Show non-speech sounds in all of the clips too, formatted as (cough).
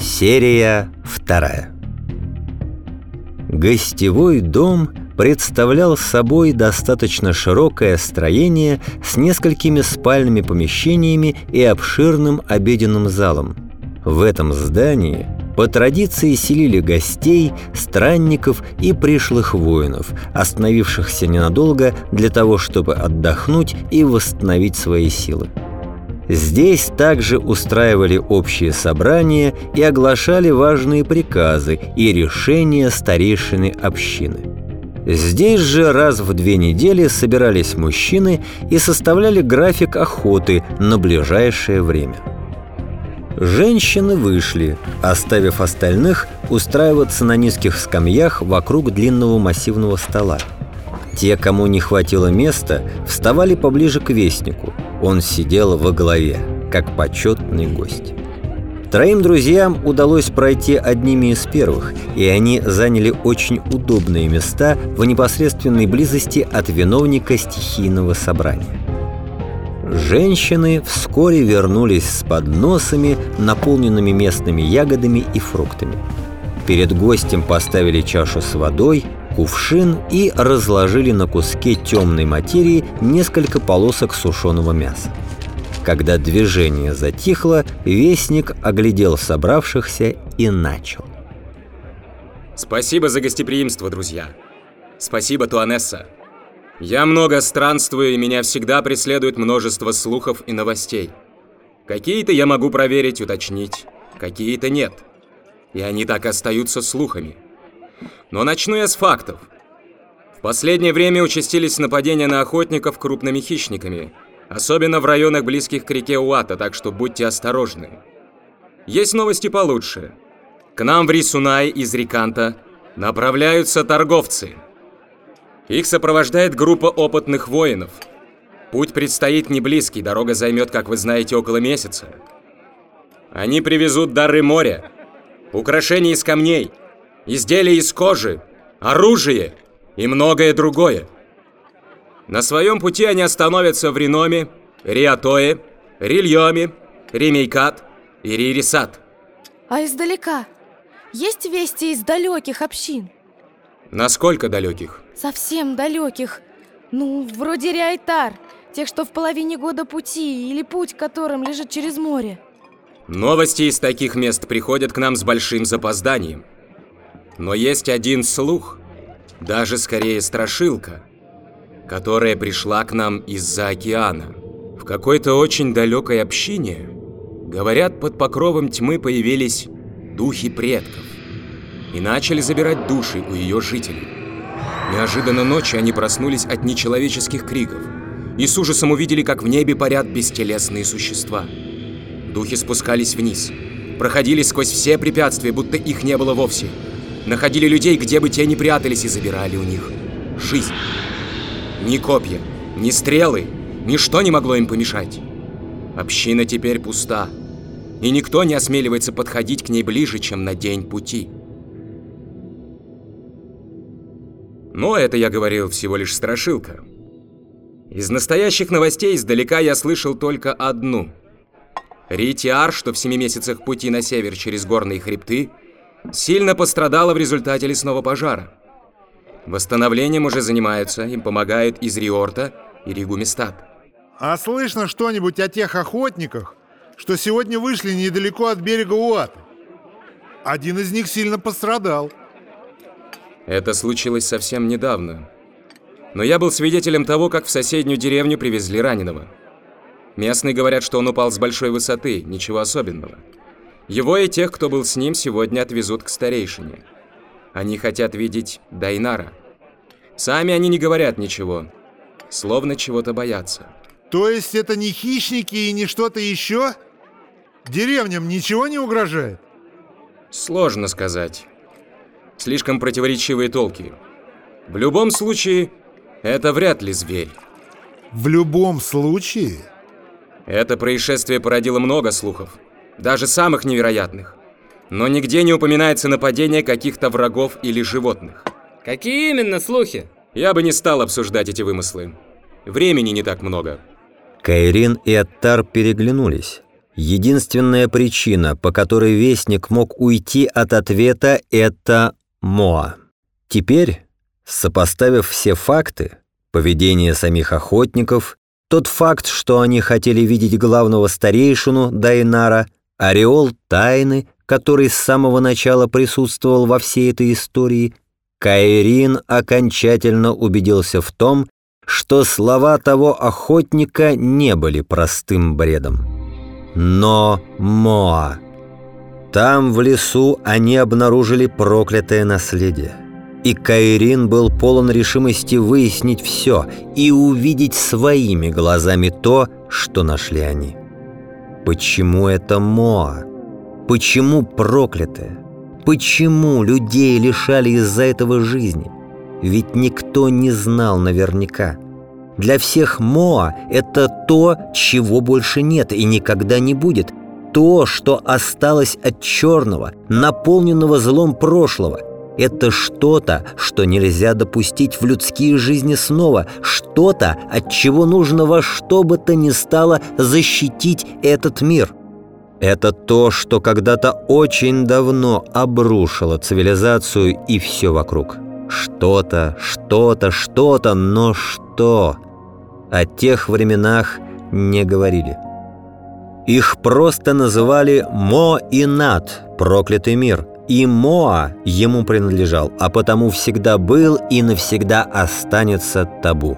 Серия вторая. Гостевой дом представлял собой достаточно широкое строение с несколькими спальными помещениями и обширным обеденным залом. В этом здании по традиции селили гостей, странников и пришлых воинов, остановившихся ненадолго для того, чтобы отдохнуть и восстановить свои силы. Здесь также устраивали общие собрания и оглашали важные приказы и решения старейшины общины. Здесь же раз в две недели собирались мужчины и составляли график охоты на ближайшее время. Женщины вышли, оставив остальных устраиваться на низких скамьях вокруг длинного массивного стола. Те, кому не хватило места, вставали поближе к вестнику. Он сидел во главе, как почетный гость. Троим друзьям удалось пройти одними из первых, и они заняли очень удобные места в непосредственной близости от виновника стихийного собрания. Женщины вскоре вернулись с подносами, наполненными местными ягодами и фруктами. Перед гостем поставили чашу с водой, кувшин и разложили на куске темной материи несколько полосок сушеного мяса. Когда движение затихло, вестник оглядел собравшихся и начал. Спасибо за гостеприимство, друзья. Спасибо, Туанесса. Я много странствую, и меня всегда преследует множество слухов и новостей. Какие-то я могу проверить, уточнить, какие-то нет. И они так остаются слухами. Но начну я с фактов. В последнее время участились нападения на охотников крупными хищниками, особенно в районах близких к реке Уата, так что будьте осторожны. Есть новости получше. К нам в Рисунай из Риканта направляются торговцы. Их сопровождает группа опытных воинов. Путь предстоит не близкий, дорога займет, как вы знаете, около месяца. Они привезут дары моря, украшения из камней, изделия из кожи, оружие и многое другое. На своем пути они остановятся в Реноме, Риатое, Рильоме, Ремейкат и Ририсат. А издалека? Есть вести из далеких общин? Насколько далеких? Совсем далеких. Ну, вроде Риайтар, тех, что в половине года пути, или путь которым лежит через море. Новости из таких мест приходят к нам с большим запозданием. Но есть один слух, даже скорее страшилка, которая пришла к нам из-за океана. В какой-то очень далекой общине, говорят, под покровом тьмы появились духи предков и начали забирать души у ее жителей. Неожиданно ночью они проснулись от нечеловеческих криков и с ужасом увидели, как в небе парят бестелесные существа. Духи спускались вниз, проходили сквозь все препятствия, будто их не было вовсе – Находили людей, где бы те ни прятались, и забирали у них жизнь. Ни копья, ни стрелы, ничто не могло им помешать. Община теперь пуста, и никто не осмеливается подходить к ней ближе, чем на день пути. Но это, я говорил, всего лишь страшилка. Из настоящих новостей издалека я слышал только одну. Ритиар, что в семи месяцах пути на север через горные хребты, сильно пострадала в результате лесного пожара. Восстановлением уже занимаются, им помогают из Риорта и Ригумистат. А слышно что-нибудь о тех охотниках, что сегодня вышли недалеко от берега Уаты? Один из них сильно пострадал. Это случилось совсем недавно. Но я был свидетелем того, как в соседнюю деревню привезли раненого. Местные говорят, что он упал с большой высоты, ничего особенного. Его и тех, кто был с ним, сегодня отвезут к старейшине. Они хотят видеть Дайнара. Сами они не говорят ничего, словно чего-то боятся. То есть это не хищники и не что-то еще? Деревням ничего не угрожает? Сложно сказать. Слишком противоречивые толки. В любом случае, это вряд ли зверь. В любом случае? Это происшествие породило много слухов даже самых невероятных. Но нигде не упоминается нападение каких-то врагов или животных. Какие именно слухи? Я бы не стал обсуждать эти вымыслы. Времени не так много. Кайрин и Аттар переглянулись. Единственная причина, по которой Вестник мог уйти от ответа, это Моа. Теперь, сопоставив все факты, поведение самих охотников, тот факт, что они хотели видеть главного старейшину Дайнара, ореол тайны, который с самого начала присутствовал во всей этой истории, Кайрин окончательно убедился в том, что слова того охотника не были простым бредом. Но Моа. Там, в лесу, они обнаружили проклятое наследие. И Кайрин был полон решимости выяснить все и увидеть своими глазами то, что нашли они. Почему это Моа? Почему проклятое? Почему людей лишали из-за этого жизни? Ведь никто не знал наверняка. Для всех Моа это то, чего больше нет и никогда не будет. То, что осталось от черного, наполненного злом прошлого. Это что-то, что нельзя допустить в людские жизни снова. Что-то, от чего нужно во что бы то ни стало защитить этот мир. Это то, что когда-то очень давно обрушило цивилизацию и все вокруг. Что-то, что-то, что-то, но что? О тех временах не говорили. Их просто называли Мо и Над, проклятый мир. И Моа ему принадлежал, а потому всегда был и навсегда останется табу.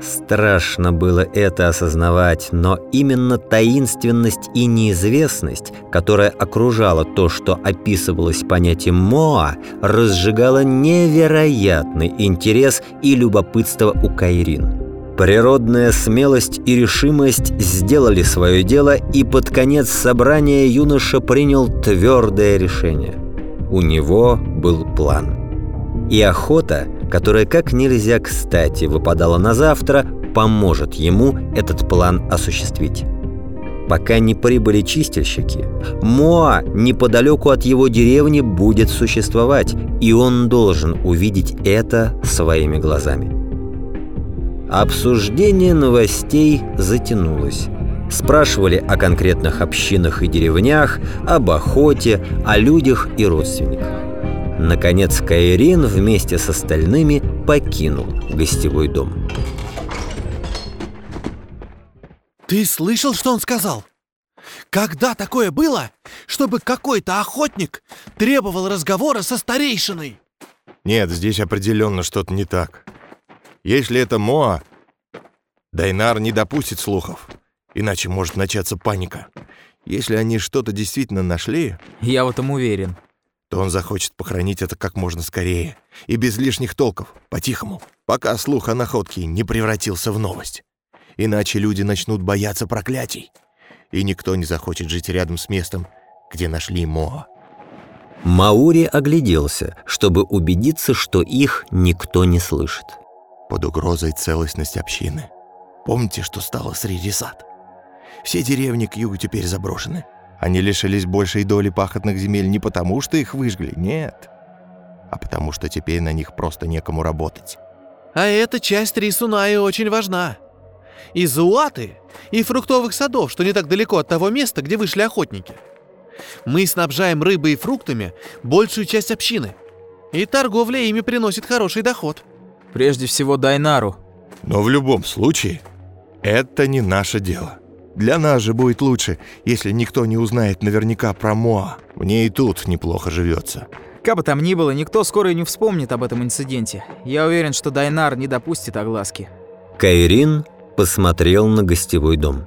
Страшно было это осознавать, но именно таинственность и неизвестность, которая окружала то, что описывалось понятием Моа, разжигала невероятный интерес и любопытство у Кайрин. Природная смелость и решимость сделали свое дело, и под конец собрания юноша принял твердое решение. У него был план. И охота, которая как нельзя кстати выпадала на завтра, поможет ему этот план осуществить. Пока не прибыли чистильщики, Моа неподалеку от его деревни будет существовать, и он должен увидеть это своими глазами. Обсуждение новостей затянулось. Спрашивали о конкретных общинах и деревнях, об охоте, о людях и родственниках. Наконец Кайрин вместе с остальными покинул гостевой дом. Ты слышал, что он сказал? Когда такое было, чтобы какой-то охотник требовал разговора со старейшиной? Нет, здесь определенно что-то не так. Если это Моа, Дайнар не допустит слухов, иначе может начаться паника. Если они что-то действительно нашли... Я в этом уверен. То он захочет похоронить это как можно скорее. И без лишних толков, по-тихому, пока слух о находке не превратился в новость. Иначе люди начнут бояться проклятий. И никто не захочет жить рядом с местом, где нашли Моа. Маури огляделся, чтобы убедиться, что их никто не слышит под угрозой целостность общины. Помните, что стало с Ририсат? Все деревни к югу теперь заброшены. Они лишились большей доли пахотных земель не потому, что их выжгли, нет, а потому что теперь на них просто некому работать. А эта часть Рисунаи очень важна. И Зуаты, и фруктовых садов, что не так далеко от того места, где вышли охотники. Мы снабжаем рыбой и фруктами большую часть общины, и торговля ими приносит хороший доход. Прежде всего Дайнару. Но в любом случае, это не наше дело. Для нас же будет лучше, если никто не узнает наверняка про Моа. Мне и тут неплохо живется. Как бы там ни было, никто скоро и не вспомнит об этом инциденте. Я уверен, что Дайнар не допустит огласки. Кайрин посмотрел на гостевой дом.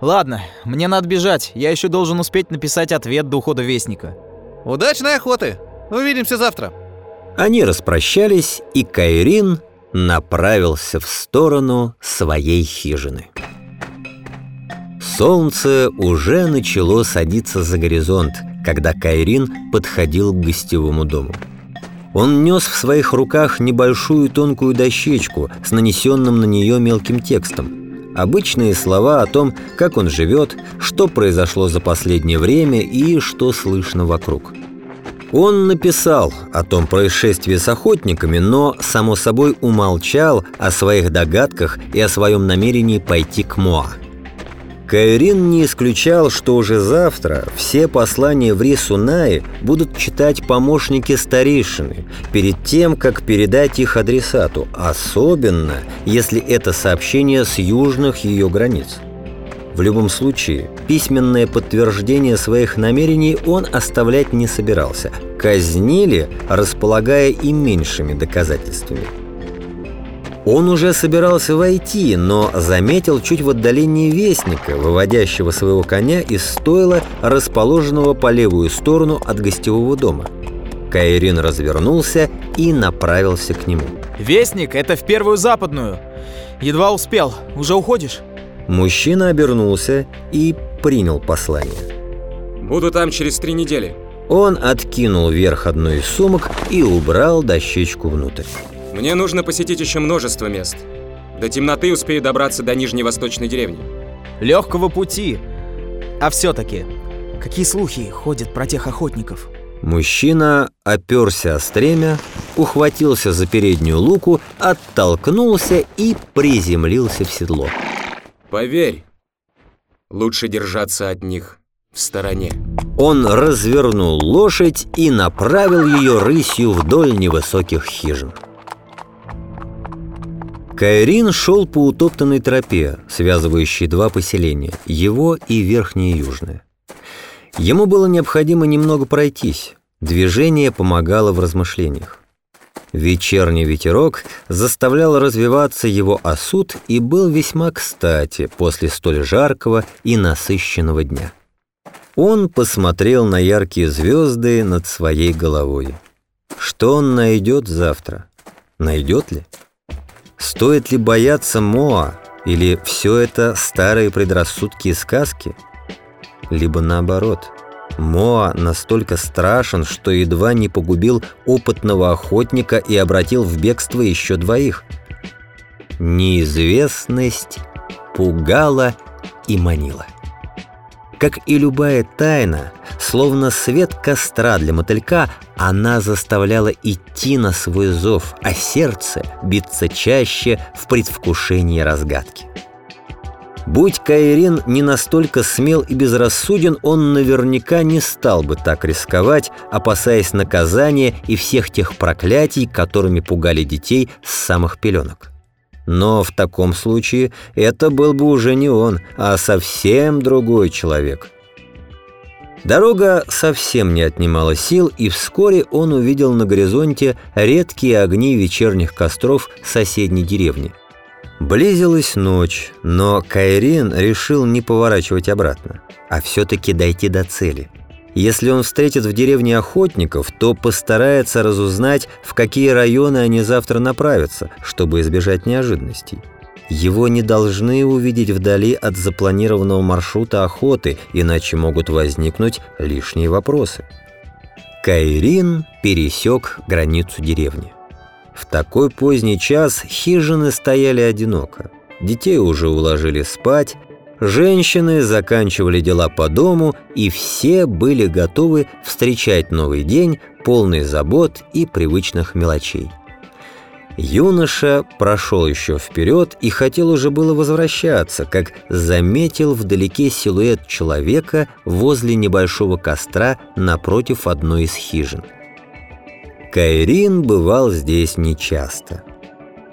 Ладно, мне надо бежать. Я еще должен успеть написать ответ до ухода Вестника. Удачной охоты! Увидимся завтра! Они распрощались, и Кайрин направился в сторону своей хижины. Солнце уже начало садиться за горизонт, когда Кайрин подходил к гостевому дому. Он нес в своих руках небольшую тонкую дощечку с нанесенным на нее мелким текстом. Обычные слова о том, как он живет, что произошло за последнее время и что слышно вокруг. Он написал о том происшествии с охотниками, но, само собой, умолчал о своих догадках и о своем намерении пойти к Моа. Кайрин не исключал, что уже завтра все послания в Рисунаи будут читать помощники старейшины перед тем, как передать их адресату, особенно если это сообщение с южных ее границ. В любом случае, письменное подтверждение своих намерений он оставлять не собирался. Казнили, располагая и меньшими доказательствами. Он уже собирался войти, но заметил чуть в отдалении вестника, выводящего своего коня из стойла, расположенного по левую сторону от гостевого дома. Кайрин развернулся и направился к нему. Вестник — это в первую западную. Едва успел. Уже уходишь? Мужчина обернулся и принял послание. Буду там через три недели. Он откинул вверх одну из сумок и убрал дощечку внутрь. Мне нужно посетить еще множество мест. До темноты успею добраться до нижней восточной деревни. Легкого пути. А все-таки, какие слухи ходят про тех охотников? Мужчина оперся о стремя, ухватился за переднюю луку, оттолкнулся и приземлился в седло. Поверь, лучше держаться от них в стороне. Он развернул лошадь и направил ее рысью вдоль невысоких хижин. Кайрин шел по утоптанной тропе, связывающей два поселения, его и Верхнее Южное. Ему было необходимо немного пройтись, движение помогало в размышлениях. Вечерний ветерок заставлял развиваться его осуд и был весьма кстати после столь жаркого и насыщенного дня. Он посмотрел на яркие звезды над своей головой. Что он найдет завтра? Найдет ли? Стоит ли бояться Моа, или все это старые предрассудки и сказки? Либо наоборот – Моа настолько страшен, что едва не погубил опытного охотника и обратил в бегство еще двоих. Неизвестность пугала и манила. Как и любая тайна, словно свет костра для мотылька, она заставляла идти на свой зов, а сердце биться чаще в предвкушении разгадки. Будь Кайрин не настолько смел и безрассуден, он наверняка не стал бы так рисковать, опасаясь наказания и всех тех проклятий, которыми пугали детей с самых пеленок. Но в таком случае это был бы уже не он, а совсем другой человек. Дорога совсем не отнимала сил, и вскоре он увидел на горизонте редкие огни вечерних костров соседней деревни – Близилась ночь, но Кайрин решил не поворачивать обратно, а все-таки дойти до цели. Если он встретит в деревне охотников, то постарается разузнать, в какие районы они завтра направятся, чтобы избежать неожиданностей. Его не должны увидеть вдали от запланированного маршрута охоты, иначе могут возникнуть лишние вопросы. Кайрин пересек границу деревни. В такой поздний час хижины стояли одиноко. Детей уже уложили спать, женщины заканчивали дела по дому, и все были готовы встречать новый день, полный забот и привычных мелочей. Юноша прошел еще вперед и хотел уже было возвращаться, как заметил вдалеке силуэт человека возле небольшого костра напротив одной из хижин. Кайрин бывал здесь нечасто.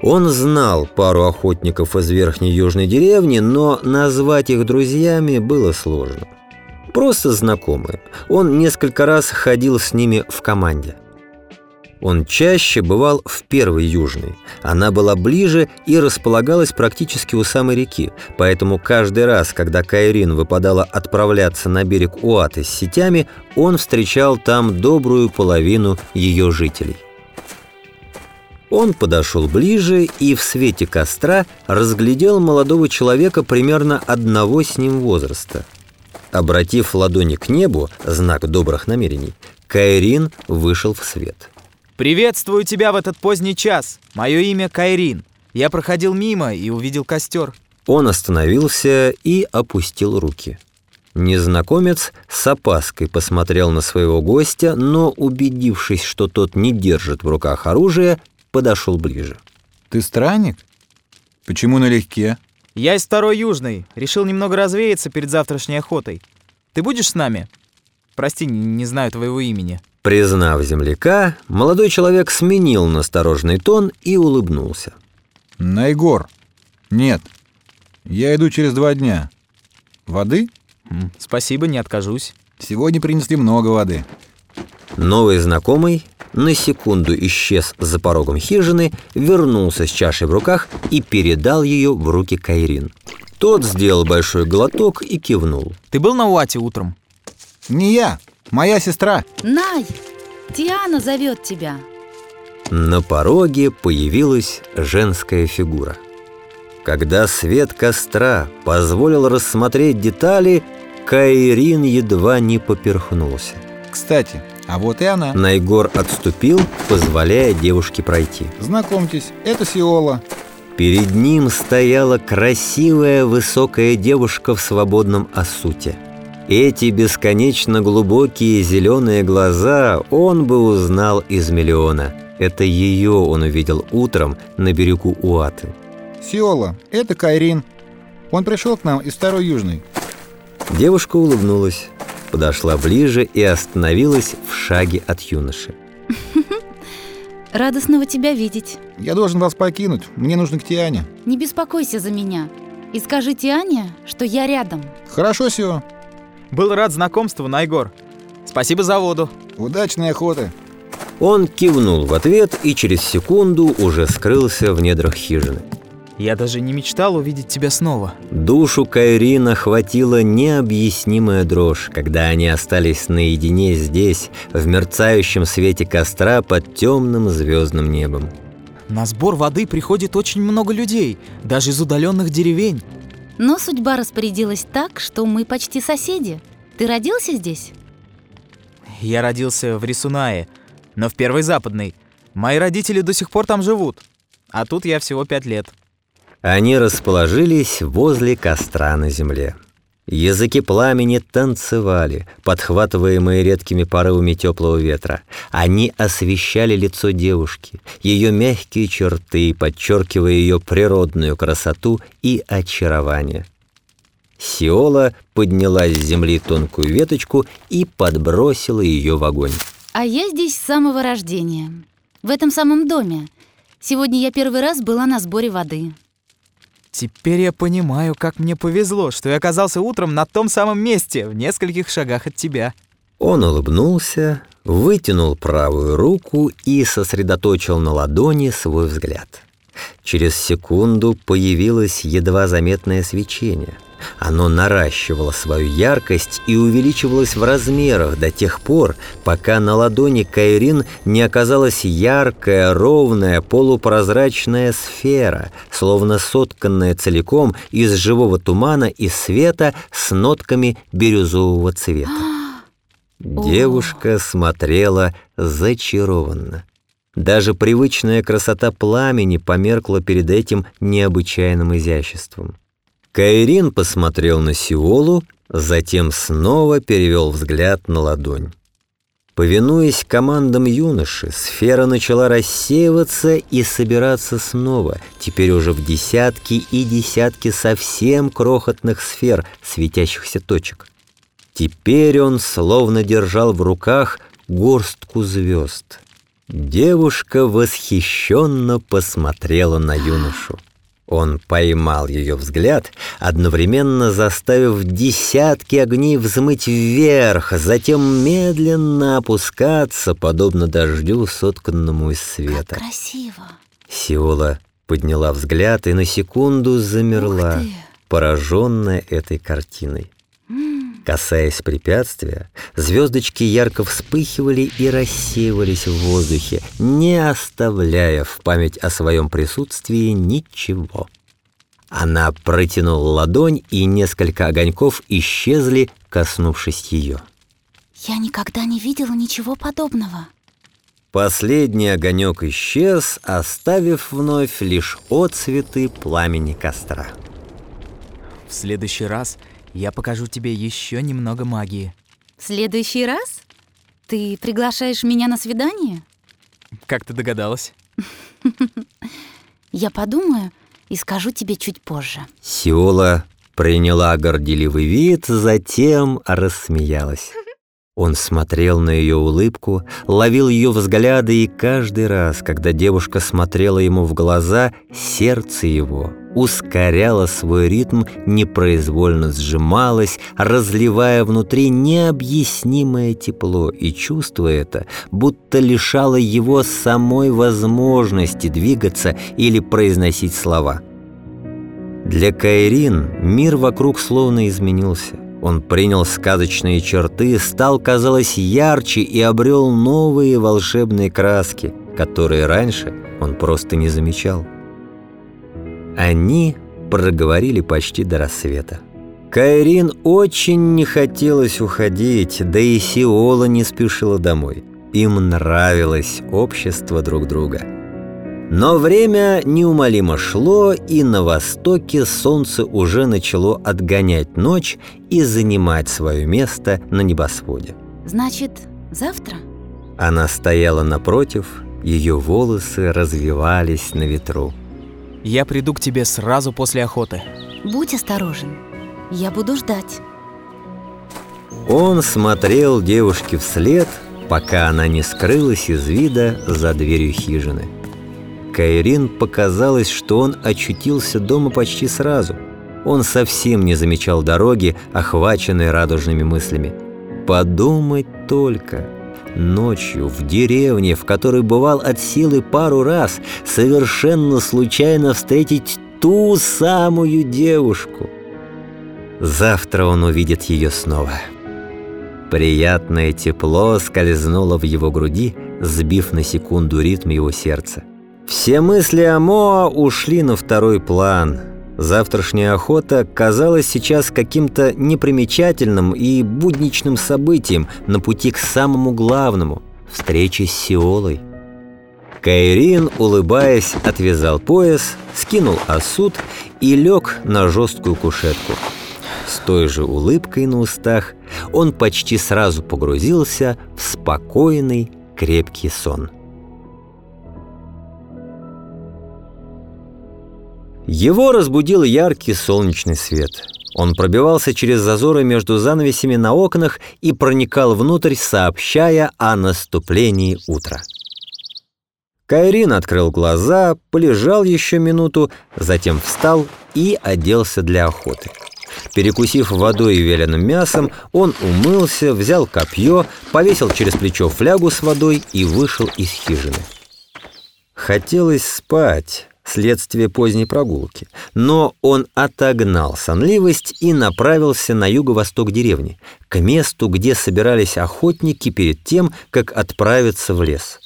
Он знал пару охотников из верхней южной деревни, но назвать их друзьями было сложно. Просто знакомые. Он несколько раз ходил с ними в команде. Он чаще бывал в первой южной. Она была ближе и располагалась практически у самой реки, поэтому каждый раз, когда Кайрин выпадала отправляться на берег Уаты с сетями, он встречал там добрую половину ее жителей. Он подошел ближе и в свете костра разглядел молодого человека примерно одного с ним возраста. Обратив ладони к небу, знак добрых намерений, Кайрин вышел в свет. «Приветствую тебя в этот поздний час. Мое имя Кайрин. Я проходил мимо и увидел костер». Он остановился и опустил руки. Незнакомец с опаской посмотрел на своего гостя, но, убедившись, что тот не держит в руках оружие, подошел ближе. «Ты странник? Почему налегке?» Я из Второй Южной. Решил немного развеяться перед завтрашней охотой. Ты будешь с нами? Прости, не знаю твоего имени. Признав земляка, молодой человек сменил настороженный тон и улыбнулся. Найгор. Нет. Я иду через два дня. Воды? Спасибо, не откажусь. Сегодня принесли много воды. Новый знакомый на секунду исчез за порогом хижины, вернулся с чашей в руках и передал ее в руки Кайрин. Тот сделал большой глоток и кивнул. Ты был на Уате утром? Не я, моя сестра. Най, Тиана зовет тебя. На пороге появилась женская фигура. Когда свет костра позволил рассмотреть детали, Кайрин едва не поперхнулся. Кстати, а вот и она. Найгор отступил, позволяя девушке пройти. Знакомьтесь, это Сиола. Перед ним стояла красивая высокая девушка в свободном осуте. Эти бесконечно глубокие зеленые глаза он бы узнал из миллиона. Это ее он увидел утром на берегу Уаты. Сиола, это Кайрин. Он пришел к нам из Второй Южной. Девушка улыбнулась, подошла ближе и остановилась в шаге от юноши. (laughs) Радостного тебя видеть. Я должен вас покинуть. Мне нужно к Тиане. Не беспокойся за меня. И скажи Тиане, что я рядом. Хорошо, Сио. Был рад знакомству, Найгор. Спасибо за воду. Удачной охоты. Он кивнул в ответ и через секунду уже скрылся в недрах хижины. Я даже не мечтал увидеть тебя снова. Душу Кайрина хватила необъяснимая дрожь, когда они остались наедине здесь, в мерцающем свете костра под темным звездным небом. На сбор воды приходит очень много людей, даже из удаленных деревень. Но судьба распорядилась так, что мы почти соседи. Ты родился здесь? Я родился в Рисунае, но в Первой Западной. Мои родители до сих пор там живут. А тут я всего пять лет. Они расположились возле костра на земле. Языки пламени танцевали, подхватываемые редкими порывами теплого ветра. Они освещали лицо девушки, ее мягкие черты, подчеркивая ее природную красоту и очарование. Сиола подняла с земли тонкую веточку и подбросила ее в огонь. А я здесь с самого рождения. В этом самом доме. Сегодня я первый раз была на сборе воды. Теперь я понимаю, как мне повезло, что я оказался утром на том самом месте, в нескольких шагах от тебя. Он улыбнулся, вытянул правую руку и сосредоточил на ладони свой взгляд. Через секунду появилось едва заметное свечение. Оно наращивало свою яркость и увеличивалось в размерах до тех пор, пока на ладони Кайрин не оказалась яркая, ровная, полупрозрачная сфера, словно сотканная целиком из живого тумана и света с нотками бирюзового цвета. (gasps) Девушка смотрела зачарованно. Даже привычная красота пламени померкла перед этим необычайным изяществом. Кайрин посмотрел на Сиолу, затем снова перевел взгляд на ладонь. Повинуясь командам юноши, сфера начала рассеиваться и собираться снова, теперь уже в десятки и десятки совсем крохотных сфер, светящихся точек. Теперь он словно держал в руках горстку звезд. Девушка восхищенно посмотрела на юношу. Он поймал ее взгляд, одновременно заставив десятки огней взмыть вверх, затем медленно опускаться, подобно дождю, сотканному из света. Красиво. Сиола подняла взгляд и на секунду замерла, пораженная этой картиной. Касаясь препятствия, звездочки ярко вспыхивали и рассеивались в воздухе, не оставляя в память о своем присутствии ничего. Она протянула ладонь, и несколько огоньков исчезли, коснувшись ее. Я никогда не видела ничего подобного. Последний огонек исчез, оставив вновь лишь отцветы пламени костра. В следующий раз я покажу тебе еще немного магии. В следующий раз? Ты приглашаешь меня на свидание? Как ты догадалась? (laughs) Я подумаю, и скажу тебе чуть позже. Сиола приняла горделивый вид, затем рассмеялась. Он смотрел на ее улыбку, ловил ее взгляды, и каждый раз, когда девушка смотрела ему в глаза, сердце его ускоряло свой ритм, непроизвольно сжималось, разливая внутри необъяснимое тепло, и чувство это будто лишало его самой возможности двигаться или произносить слова. Для Кайрин мир вокруг словно изменился – он принял сказочные черты, стал, казалось, ярче и обрел новые волшебные краски, которые раньше он просто не замечал. Они проговорили почти до рассвета. Кайрин очень не хотелось уходить, да и Сиола не спешила домой. Им нравилось общество друг друга – но время неумолимо шло, и на востоке солнце уже начало отгонять ночь и занимать свое место на небосводе. Значит, завтра? Она стояла напротив, ее волосы развивались на ветру. Я приду к тебе сразу после охоты. Будь осторожен. Я буду ждать. Он смотрел девушке вслед, пока она не скрылась из вида за дверью хижины. Кайрин показалось, что он очутился дома почти сразу. Он совсем не замечал дороги, охваченной радужными мыслями. Подумать только. Ночью в деревне, в которой бывал от силы пару раз, совершенно случайно встретить ту самую девушку. Завтра он увидит ее снова. Приятное тепло скользнуло в его груди, сбив на секунду ритм его сердца. Все мысли о Моа ушли на второй план. Завтрашняя охота казалась сейчас каким-то непримечательным и будничным событием на пути к самому главному – встрече с Сиолой. Кайрин, улыбаясь, отвязал пояс, скинул осуд и лег на жесткую кушетку. С той же улыбкой на устах он почти сразу погрузился в спокойный, крепкий сон. Его разбудил яркий солнечный свет. Он пробивался через зазоры между занавесями на окнах и проникал внутрь, сообщая о наступлении утра. Кайрин открыл глаза, полежал еще минуту, затем встал и оделся для охоты. Перекусив водой и вяленым мясом, он умылся, взял копье, повесил через плечо флягу с водой и вышел из хижины. Хотелось спать, следствие поздней прогулки. Но он отогнал сонливость и направился на юго-восток деревни, к месту, где собирались охотники перед тем, как отправиться в лес.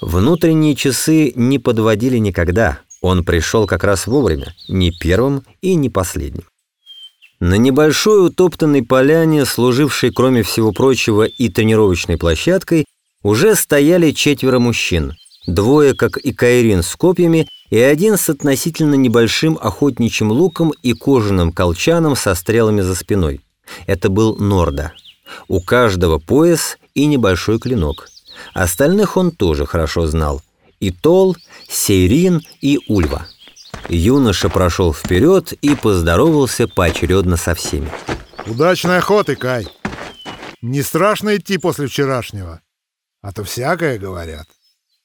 Внутренние часы не подводили никогда. Он пришел как раз вовремя, не первым и не последним. На небольшой утоптанной поляне, служившей, кроме всего прочего, и тренировочной площадкой, уже стояли четверо мужчин. Двое, как и Кайрин, с копьями, и один с относительно небольшим охотничьим луком и кожаным колчаном со стрелами за спиной. Это был Норда. У каждого пояс и небольшой клинок. Остальных он тоже хорошо знал. И Тол, Сейрин и Ульва. Юноша прошел вперед и поздоровался поочередно со всеми. Удачной охоты, Кай! Не страшно идти после вчерашнего, а то всякое говорят.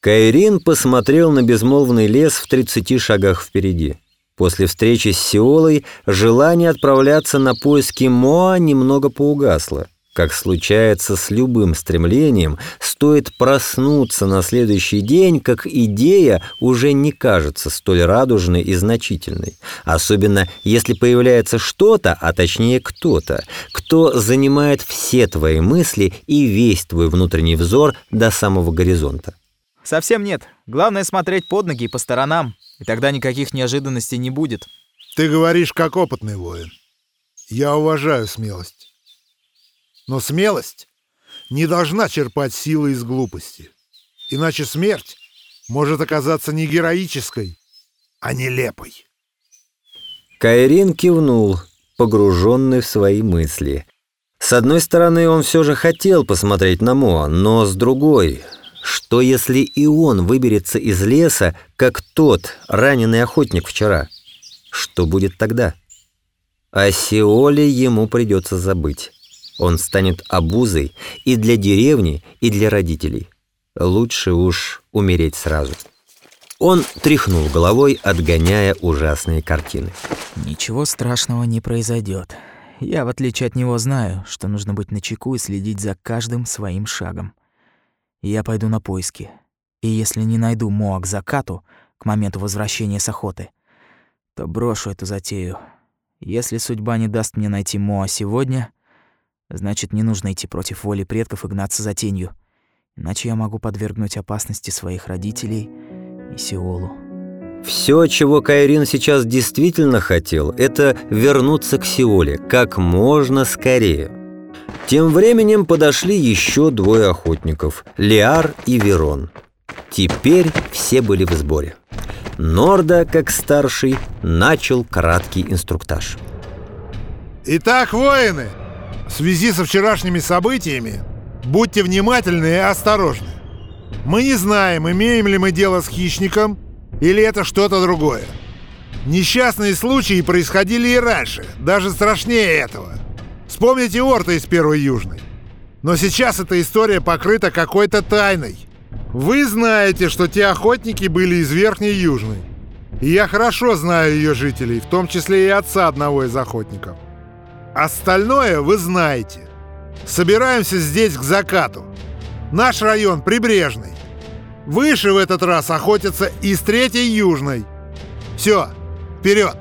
Кайрин посмотрел на безмолвный лес в 30 шагах впереди. После встречи с Сиолой желание отправляться на поиски Моа немного поугасло. Как случается с любым стремлением, стоит проснуться на следующий день, как идея уже не кажется столь радужной и значительной. Особенно если появляется что-то, а точнее кто-то, кто занимает все твои мысли и весь твой внутренний взор до самого горизонта. Совсем нет. Главное смотреть под ноги и по сторонам, и тогда никаких неожиданностей не будет. Ты говоришь как опытный воин. Я уважаю смелость. Но смелость не должна черпать силы из глупости. Иначе смерть может оказаться не героической, а нелепой. Кайрин кивнул, погруженный в свои мысли. С одной стороны, он все же хотел посмотреть на Моа, но с другой... Что если и он выберется из леса, как тот раненый охотник вчера? Что будет тогда? О Сеоле ему придется забыть. Он станет обузой и для деревни, и для родителей. Лучше уж умереть сразу. Он тряхнул головой, отгоняя ужасные картины. Ничего страшного не произойдет. Я, в отличие от него, знаю, что нужно быть начеку и следить за каждым своим шагом. Я пойду на поиски. И если не найду Моа к закату, к моменту возвращения с охоты, то брошу эту затею. Если судьба не даст мне найти Моа сегодня, значит, не нужно идти против воли предков и гнаться за тенью. Иначе я могу подвергнуть опасности своих родителей и Сеолу. Все, чего Кайрин сейчас действительно хотел, это вернуться к Сеоле как можно скорее. Тем временем подошли еще двое охотников – Лиар и Верон. Теперь все были в сборе. Норда, как старший, начал краткий инструктаж. Итак, воины, в связи со вчерашними событиями будьте внимательны и осторожны. Мы не знаем, имеем ли мы дело с хищником – или это что-то другое? Несчастные случаи происходили и раньше, даже страшнее этого. Вспомните Орта из Первой Южной. Но сейчас эта история покрыта какой-то тайной. Вы знаете, что те охотники были из Верхней Южной. И я хорошо знаю ее жителей, в том числе и отца одного из охотников. Остальное вы знаете. Собираемся здесь к закату. Наш район прибрежный. Выше в этот раз охотятся из третьей южной. Все, вперед!